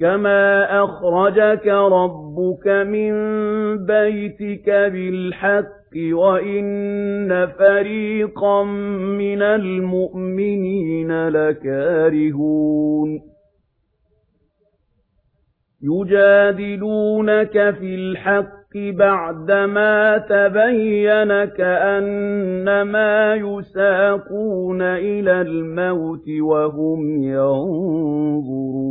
كَمَا أَخْرَجَكَ رَبُّكَ مِن بَيْتِكَ بِالْحَقِّ وَإِنَّ فَرِيقًا مِّنَ الْمُؤْمِنِينَ لَكَارِهُونَ يُجَادِلُونَكَ فِي الْحَقِّ بَعْدَمَا تَبَيَّنَ كَأَنَّمَا يُسَاقُونَ إِلَى الْمَوْتِ وَهُمْ يَنظُرُونَ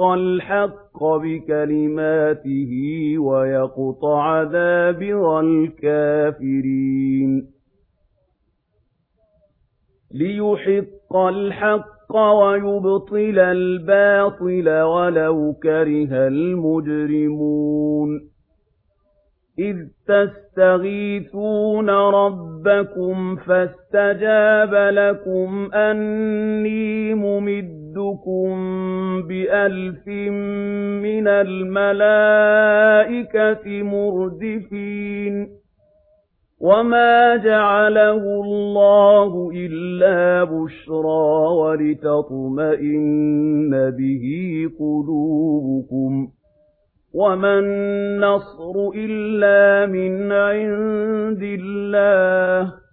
الحق بكلماته ويقطع دابر الكافرين. ليحق الحق ويبطل الباطل ولو كره المجرمون. إذ تستغيثون ربكم فاستجاب لكم أني ممد يَمُدُّكُم بِأَلْفٍ مِّنَ الْمَلَائِكَةِ مُرْدِفِينَ وَمَا جَعَلَهُ اللَّهُ إِلَّا بُشْرَىٰ وَلِتَطْمَئِنَّ بِهِ قُلُوبُكُمْ ۚ وَمَا النَّصْرُ إِلَّا مِنْ عِندِ اللَّهِ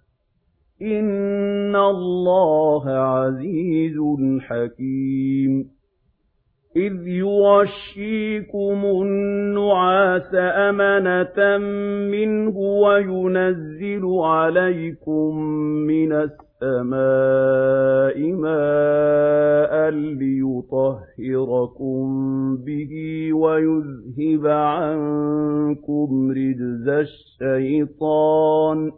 إِنَّ اللَّهَ عَزِيزٌ حَكِيمٌ إِذْ يُغَشِّيكُمُ النُّعَاسَ أَمَنَةً مِّنْهُ وَيُنَزِّلُ عَلَيْكُم مِّنَ السَّمَاءِ مَاءً لِّيُطَهِّرَكُم بِهِ وَيُذْهِبَ عَنكُمْ رِجْزَ الشَّيْطَانِ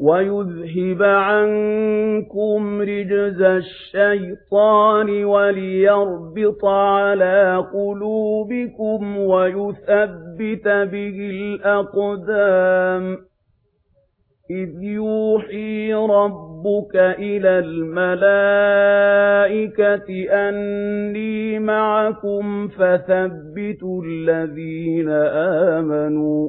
وَيُذْهِبَ عَنكُمْ رِجْزَ الشَّيْطَانِ وَلِيَرْبِطَ عَلَىٰ قُلُوبِكُمْ وَيُثَبِّتَ بِهِ الْأَقْدَامَ إِذْ يُوحِي رَبُّكَ إِلَى الْمَلَائِكَةِ أَنِّي مَعَكُمْ فَثَبِّتُوا الَّذِينَ آمَنُوا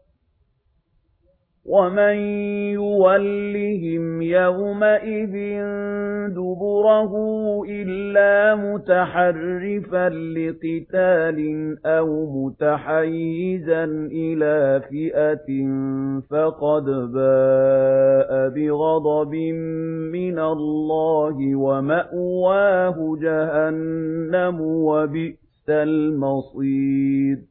وَمَن يُوَلِّهِمْ يَوْمَئِذٍ دُبُرَهُ إِلَّا مُتَحَرِّفًا لِّقِتَالٍ أَوْ مُتَحَيِّزًا إِلَىٰ فِئَةٍ فَقَدْ بَاءَ بِغَضَبٍ مِّنَ اللَّهِ وَمَأْوَاهُ جَهَنَّمُ وَبِئْسَ الْمَصِيرُ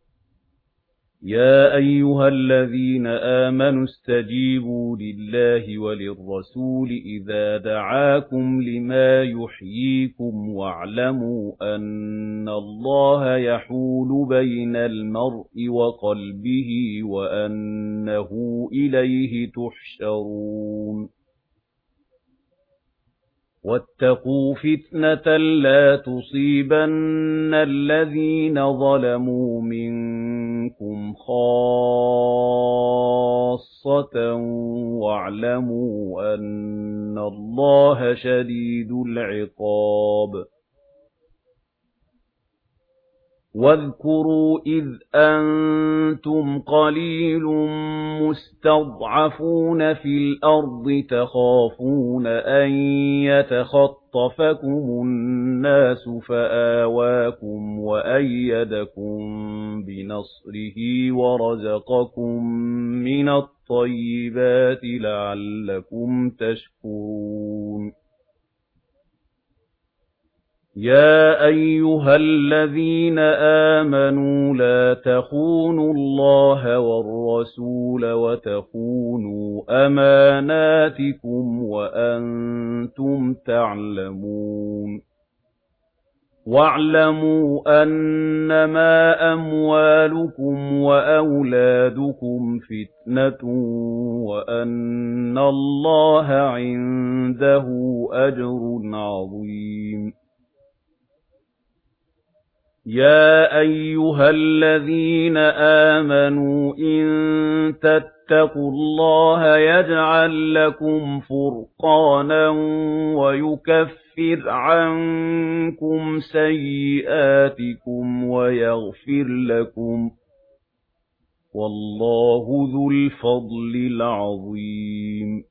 يَا أَيُّهَا الَّذِينَ آمَنُوا اسْتَجِيبُوا لِلَّهِ وَلِلرَّسُولِ إِذَا دَعَاكُمْ لِمَا يُحْيِيكُمْ وَاعْلَمُوا أَنَّ اللَّهَ يَحُولُ بَيْنَ الْمَرْءِ وَقَلْبِهِ وَأَنَّهُ إِلَيْهِ تُحْشَرُونَ وَاتَّقُوا فِتْنَةً لَّا تُصِيبَنَّ الَّذِينَ ظَلَمُوا مِنكُمْ مِنْكُمْ خَاصَّةً وَاعْلَمُوا أَنَّ اللَّهَ شَدِيدُ الْعِقَابِ. وَاذْكُرُوا إِذْ أَنْتُمْ قَلِيلٌ مُسْتَضْعَفُونَ فِي الْأَرْضِ تَخَافُونَ أَنْ يَتَخَطَّفُوا اصطفكم الناس فآواكم وأيدكم بنصره ورزقكم من الطيبات لعلكم تشكرون يَا أَيُّهَا الَّذِينَ آمَنُوا لَا تَخُونُوا اللَّهَ وَالرَّسُولَ وَتَخُونُوا أَمَانَاتِكُمْ وَأَنْتُمْ تَعْلَمُونَ وَاعْلَمُوا أَنَّمَا أَمْوَالُكُمْ وَأَوْلَادُكُمْ فِتْنَةٌ وَأَنَّ اللَّهَ عِندَهُ أَجْرٌ عَظِيمٌ يَا أَيُّهَا الَّذِينَ آمَنُوا إِن تَتَّقُوا اللَّهَ يَجْعَل لَّكُمْ فُرْقَانًا وَيُكَفِّرْ عَنكُمْ سَيِّئَاتِكُمْ وَيَغْفِرْ لَكُمْ وَاللَّهُ ذُو الْفَضْلِ الْعَظِيمِ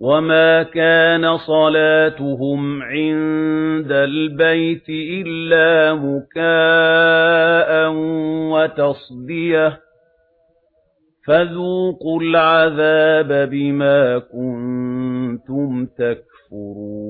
وَمَا كَانَ صَلَاتُهُمْ عِندَ الْبَيْتِ إِلَّا مُكَاءً وَتَصْدِيَةً فَذُوقُوا الْعَذَابَ بِمَا كُنتُمْ تَكْفُرُونَ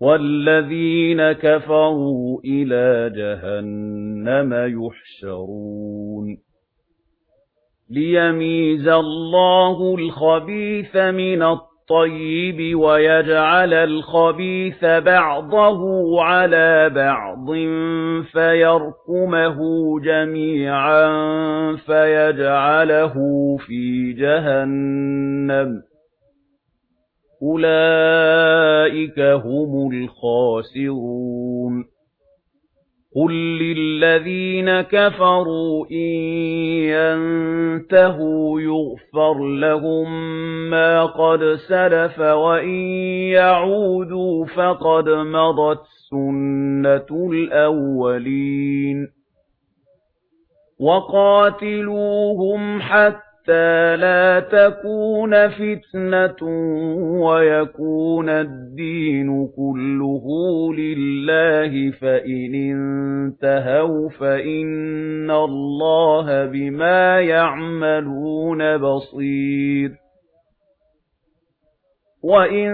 وَالَّذِينَ كَفَرُوا إِلَى جَهَنَّمَ يُحْشَرُونَ لِيَمِيزَ اللَّهُ الْخَبِيثَ مِنَ الطَّيِّبِ وَيَجْعَلَ الْخَبِيثَ بَعْضَهُ عَلَى بَعْضٍ فَيَرْكُمَهُ جَمِيعًا فَيَجْعَلَهُ فِي جَهَنَّمَ أُولَئِكَ هُمُ الْخَاسِرُونَ قُل لِّلَّذِينَ كَفَرُوا إِن يَنتَهُوا يُغْفَرْ لَهُم مَّا قَدْ سَلَفَ وَإِن يَعُودُوا فَقَدْ مَضَتْ سُنَّةُ الْأَوَّلِينَ وَقَاتِلُوهُمْ حَتَّىٰ حَتَّى لَا تَكُونَ فِتْنَةٌ وَيَكُونَ الدِّينُ كُلُّهُ لِلَّهِ فَإِنِ انتَهَوْا فَإِنَّ اللَّهَ بِمَا يَعْمَلُونَ بَصِيرٌ وَإِن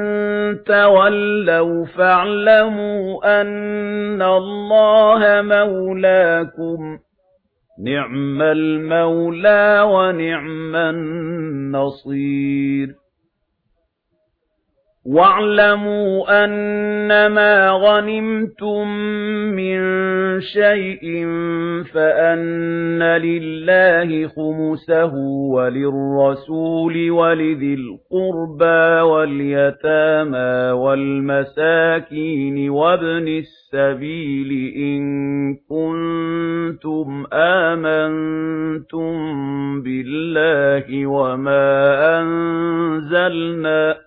تَوَلَّوْا فَاعْلَمُوا أَنَّ اللَّهَ مَوْلَاكُمْ نِعْمَ الْمَوْلَى وَنِعْمَ النَّصِيرُ وَاعْلَمُوا أَنَّمَا غَنِمْتُم مِّن شَيْءٍ فَأَنَّ لِلَّهِ خُمُسَهُ وَلِلرَّسُولِ وَلِذِي الْقُرْبَى وَالْيَتَامَى وَالْمَسَاكِينِ وَابْنِ السَّبِيلِ إِن كُنتُمْ آمَنتُم بِاللَّهِ وَمَا أَنزَلْنَا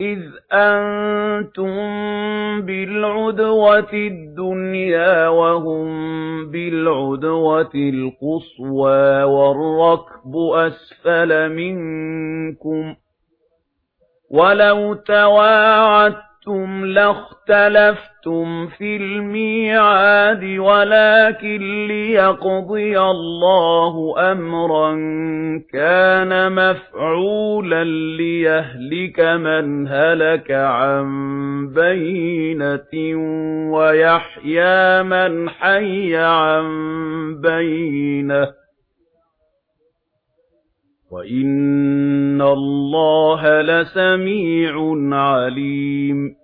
إِذْ أَنْتُمْ بِالْعُدْوَةِ الدُّنْيَا وَهُمْ بِالْعُدْوَةِ الْقُصْوَى وَالرَّكْبُ أَسْفَلَ مِنْكُمْ وَلَوْ تَوَاعَدْتُمْ لَاخْتَلَفْتُمْ لَبِثْتُمْ فِي الْمِيعَادِ وَلَكِن لِّيَقْضِيَ اللَّهُ أَمْرًا كَانَ مَفْعُولًا لِّيَهْلِكَ مَنْ هَلَكَ عَن بَيِّنَةٍ وَيَحْيَىٰ مَنْ حَيَّ عَن بَيِّنَةٍ وَإِنَّ اللَّهَ لَسَمِيعٌ عَلِيمٌ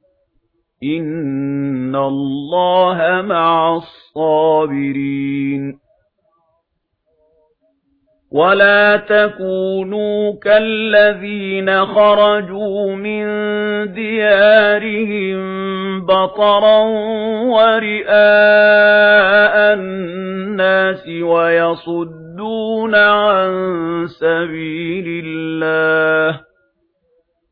إِنَّ اللَّهَ مَعَ الصَّابِرِينَ وَلَا تَكُونُوا كَالَّذِينَ خَرَجُوا مِن دِيَارِهِمْ بَطَرًا وَرِئَاءَ النَّاسِ وَيَصُدُّونَ عَن سَبِيلِ اللَّهِ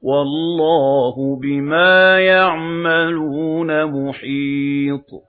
وَاللَّهُ بِمَا يَعْمَلُونَ مُحِيطٌ.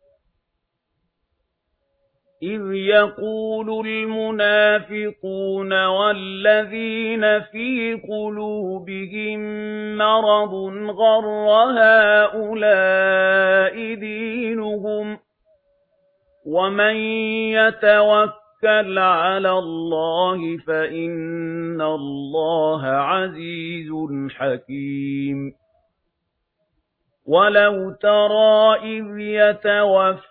إِذْ يَقُولُ الْمُنَافِقُونَ وَالَّذِينَ فِي قُلُوبِهِم مَّرَضٌ غَرَّ هَٰؤُلَاءِ دِينُهُمْ وَمَن يَتَوَكَّلْ عَلَى اللَّهِ فَإِنَّ اللَّهَ عَزِيزٌ حَكِيمٌ وَلَوْ تَرَىٰ إِذْ يَتَوَفَّى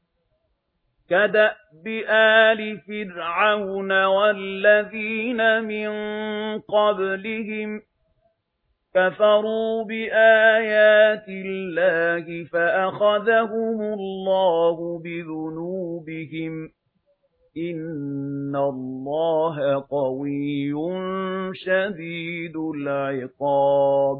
كَدَأْبِ آلِ فِرْعَوْنَ وَالَّذِينَ مِن قَبْلِهِمْ ۚ كَفَرُوا بِآيَاتِ اللَّهِ فَأَخَذَهُمُ اللَّهُ بِذُنُوبِهِمْ ۗ إِنَّ اللَّهَ قَوِيٌّ شَدِيدُ الْعِقَابِ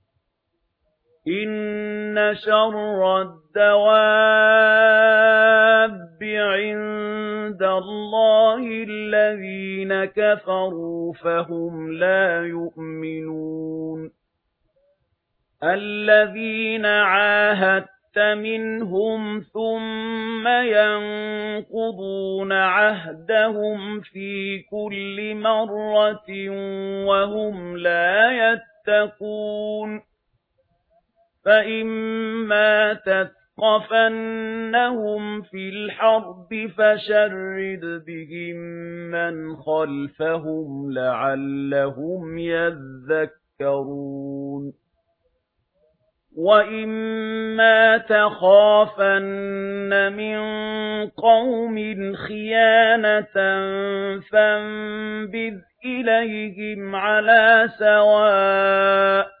إِنَّ شَرَّ الدَّوَابِّ عِندَ اللَّهِ الَّذِينَ كَفَرُوا فَهُمْ لَا يُؤْمِنُونَ الَّذِينَ عَاهَدتَّ مِنْهُمْ ثُمَّ يَنقُضُونَ عَهْدَهُمْ فِي كُلِّ مَرَّةٍ وَهُمْ لَا يَتَّقُونَ فَإِمَّا تَثْقَفَنَّهُمْ فِي الْحَرْبِ فَشَرِّدْ بِهِم مَّنْ خَلْفَهُمْ لَعَلَّهُمْ يَذَّكَّرُونَ وَإِمَّا تَخَافَنَّ مِن قَوْمٍ خِيَانَةً فَانبِذْ إِلَيْهِمْ عَلَى سَوَاءٍ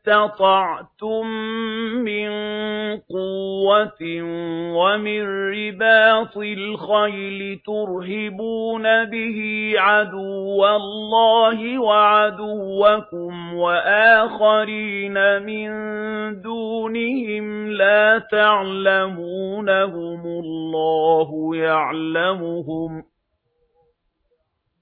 اسْتَطَعْتُم مِّن قُوَّةٍ وَمِن رِّبَاطِ الْخَيْلِ تُرْهِبُونَ بِهِ عَدُوَّ اللَّهِ وَعَدُوَّكُمْ وَآخَرِينَ مِن دُونِهِمْ لَا تَعْلَمُونَهُمُ اللَّهُ يَعْلَمُهُمْ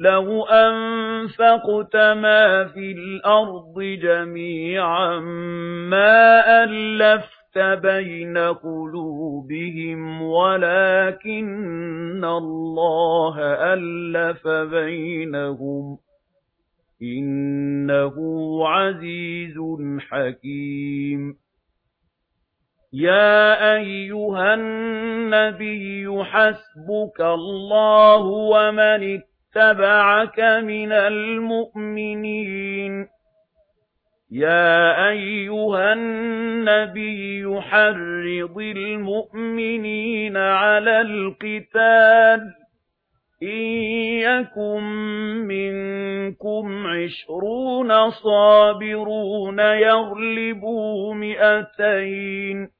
لَوْ أَنفَقْتَ مَا فِي الْأَرْضِ جَمِيعًا مَا أَلَّفْتَ بَيْنَ قُلُوبِهِمْ وَلَكِنَّ اللَّهَ أَلَّفَ بَيْنَهُمْ إِنَّهُ عَزِيزٌ حَكِيمٌ يَا أَيُّهَا النَّبِيُّ حَسْبُكَ اللَّهُ وَمَنِ اتَّبَعَكَ مِنَ الْمُؤْمِنِينَ. يَا أَيُّهَا النَّبِيُّ حَرِّضِ الْمُؤْمِنِينَ عَلَى الْقِتَالِ. إِن يَكُن مِّنكُمْ عِشْرُونَ صَابِرُونَ يَغْلِبُوا مِئَتَيْنِ.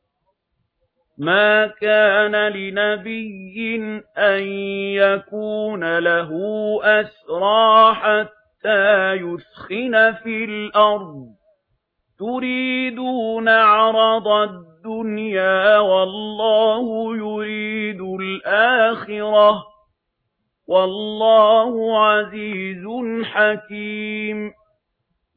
مَا كَانَ لِنَبِيٍّ أَن يَكُونَ لَهُ أَسْرَىٰ حَتَّىٰ يُثْخِنَ فِي الْأَرْضِ. تُرِيدُونَ عَرَضَ الدُّنْيَا وَاللَّهُ يُرِيدُ الْآخِرَةَ. وَاللَّهُ عَزِيزٌ حَكِيمٌ.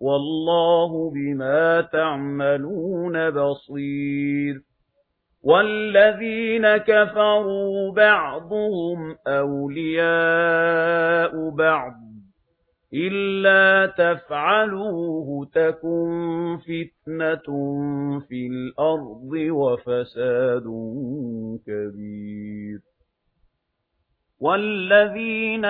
وَاللَّهُ بِمَا تَعْمَلُونَ بَصِيرٌ. وَالَّذِينَ كَفَرُوا بَعْضُهُمْ أَوْلِيَاءُ بَعْضٍ. إِلَّا تَفْعَلُوهُ تَكُنْ فِتْنَةٌ فِي الْأَرْضِ وَفَسَادٌ كَبِيرٌ. وَالَّذِينَ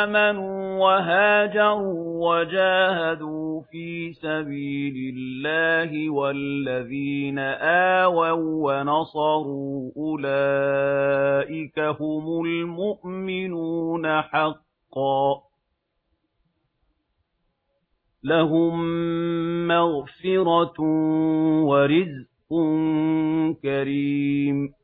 آمَنُوا وَهَاجَرُوا وَجَاهَدُوا فِي سَبِيلِ اللَّهِ وَالَّذِينَ آوَوا وَّنَصَرُوا أُولَئِكَ هُمُ الْمُؤْمِنُونَ حَقًّا لَهُم مَّغْفِرَةٌ وَرِزْقٌ كَرِيمٌ